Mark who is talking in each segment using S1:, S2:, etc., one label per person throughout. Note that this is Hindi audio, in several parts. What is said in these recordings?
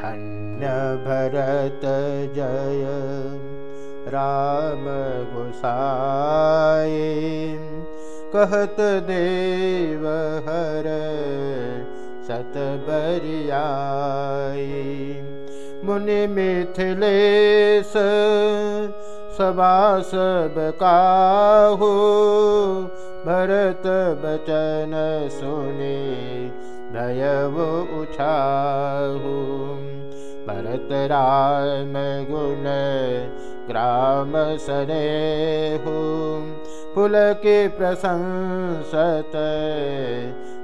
S1: धन्य भरत जय राम गोसाई कहत देव हर सत बरियाई मुनि मिथिलेश सबा सब काहू भरत बचन सुने भयव उछाहु। भरत राम गुण ग्राम सने फुल के प्रशंसत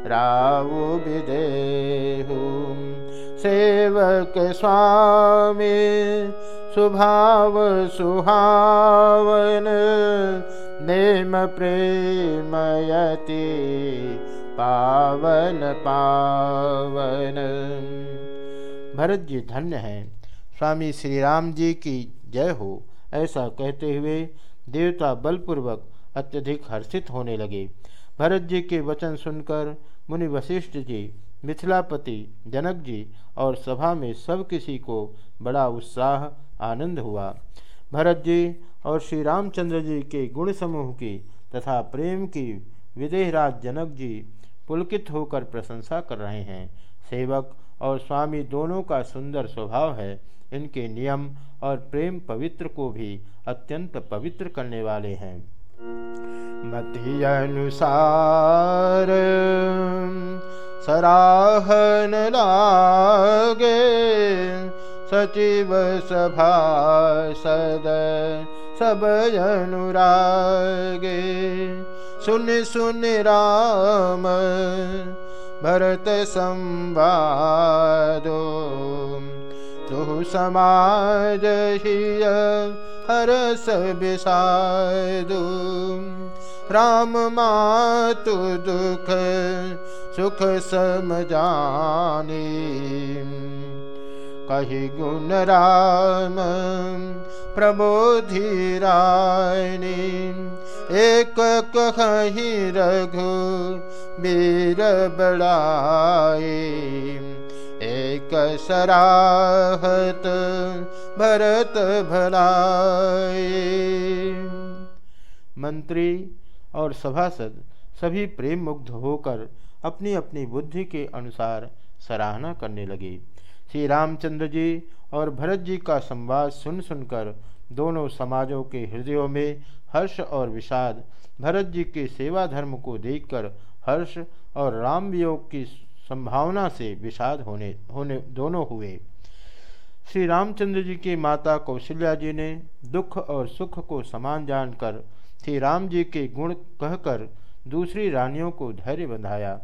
S1: रावु विदेहु। सेवक स्वामी, सुभाव सुहावन, नेम प्रेमयति पावन पावन। भरत जी धन्य हैं। स्वामी श्री राम जी की जय हो, ऐसा कहते हुए देवता बलपूर्वक अत्यधिक हर्षित होने लगे। भरत जी के वचन सुनकर मुनि वशिष्ठ जी, मिथिलापति, जनक जी और सभा में सब किसी को बड़ा उत्साह, आनंद हुआ। भरत जी और श्री रामचंद्र जी के गुण समूह की तथा प्रेम की विदेहराज जनक जी पुलकित होकर प्रशंसा कर रहे हैं। सेवक और स्वामी दोनों का सुंदर स्वभाव है। इनके नियम और प्रेम पवित्र को भी अत्यंत पवित्र करने वाले हैं। मति अनुसार सराहन लागे सचिव सभा सद सब अनुरागे। सुन सुन राम भरत संवादो। तु समाज हिय हरस विषादु राम मातु दुख सुख समझानी कही गुण राम प्रबोधि रायनी एक कही रघु वीर बड़ाई एक सराहत भरत भलाई मंत्री और सभासद सभी प्रेम मुग्ध होकर अपनी अपनी बुद्धि के अनुसार सराहना करने लगे। श्री रामचंद्र जी और भरत जी का संवाद सुन सुनकर दोनों समाजों के हृदयों में हर्ष और विषाद। भरत जी के सेवा धर्म को देखकर हर्ष और राम वियोग की संभावना से विषाद होने होने, दोनों हुए। श्री रामचंद्र जी की माता कौशल्या जी ने दुख और सुख को समान जानकर श्री राम जी के गुण कहकर दूसरी रानियों को धैर्य बंधाया।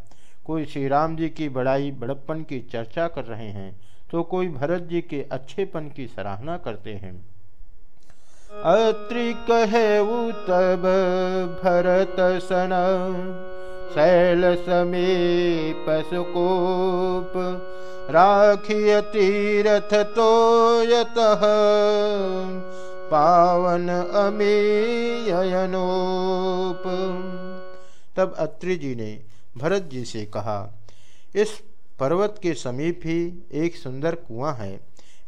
S1: कोई श्री राम जी की बड़ाई, बड़प्पन की चर्चा कर रहे हैं तो कोई भरत जी के अच्छेपन की सराहना करते हैं। अत्रि कहे तब भरत सन। शैल समीप सुकोप, राखिय तीरथ तो यत। पावन अमीयनोप तब अत्रि जी ने भरत जी से कहा, इस पर्वत के समीप ही एक सुंदर कुआँ है।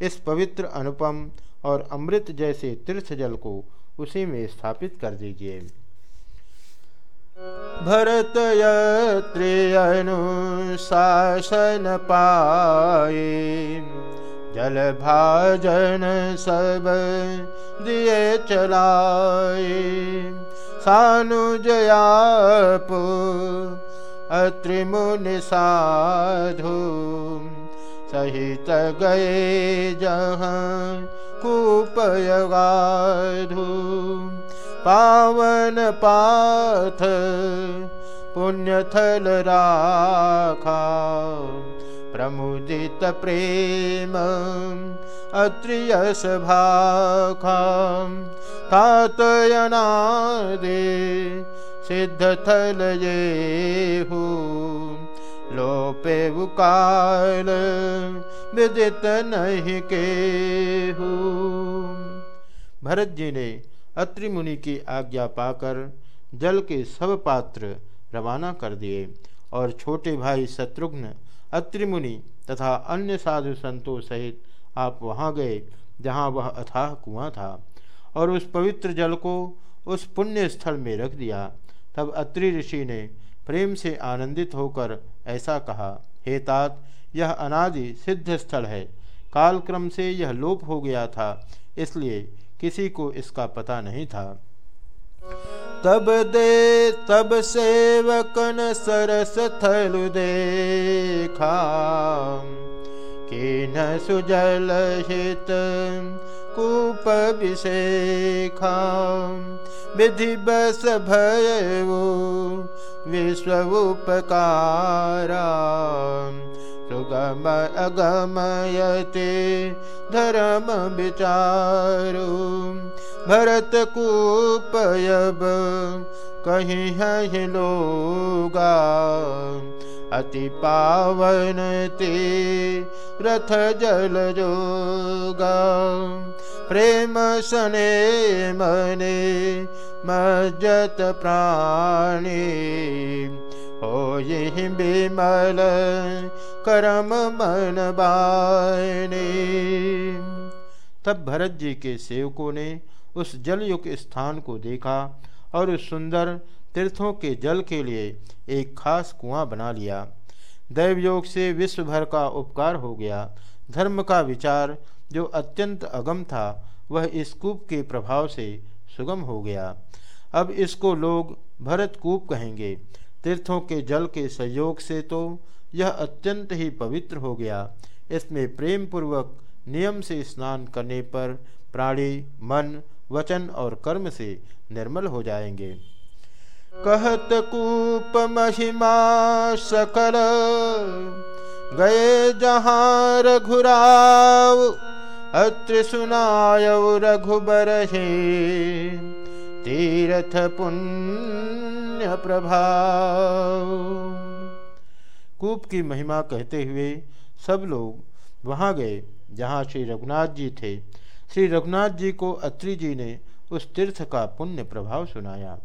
S1: इस पवित्र अनुपम और अमृत जैसे तीर्थ जल को उसी में स्थापित कर दीजिए। भरत अनुशासन पाए, जल भाजन सब दिए चलाए। सानुजयाप अत्रिमुनि साधु, सहित गए जहाँ कूपयगाधु पावन पाथ पुण्यथल राखा प्रमुदित प्रेम अत्रियस भाखा तातयनादे सिद्धथल ये लोपे काल विदित नहीं के भरत जी ने अत्रि मुनि की आज्ञा पाकर जल के सब पात्र रवाना कर दिए और छोटे भाई शत्रुघ्न, अत्रिमुनि तथा अन्य साधु संतों सहित आप वहाँ गए जहाँ वह अथाह कुआँ था और उस पवित्र जल को उस पुण्य स्थल में रख दिया। तब अत्रि ऋषि ने प्रेम से आनंदित होकर ऐसा कहा, हे तात, यह अनादि सिद्ध स्थल है। कालक्रम से यह लोप हो गया था, इसलिए किसी को इसका पता नहीं था।
S2: तब दे, तब सेवकन सरस थल देखा। कि न सुजल हित कूप विषेखा विधि बस भय विश्व सुगम अगमयते धर्म विचारु भरत कहीं है लोगा। अति पावन ते रथ जल जोगा प्रेम सने मने मज्जत प्राणी हो यही बिमल करम मन बाने
S1: तब भरत जी के सेवकों ने उस जलयुक्त स्थान को देखा और उस सुंदर तीर्थों के जल के लिए एक खास कुआँ बना लिया। दैवयोग से विश्व भर का उपकार हो गया। धर्म का विचार जो अत्यंत अगम था, वह इस कूप के प्रभाव से सुगम हो गया। अब इसको लोग भरत कूप कहेंगे। तीर्थों के जल के सहयोग से तो यह अत्यंत ही पवित्र हो गया। इसमें प्रेम पूर्वक नियम से स्नान करने पर प्राणी, मन, वचन और कर्म से निर्मल हो जाएँगे।
S2: कहत कूप महिमा सकल, गए जहाँ रघुराव, अत्र सुनाय रघुबर तीर्थ पुण्य प्रभाव
S1: कूप की महिमा कहते हुए सब लोग वहाँ गए जहाँ श्री रघुनाथ जी थे। श्री रघुनाथ जी को अत्रि जी ने उस तीर्थ का पुण्य प्रभाव सुनाया।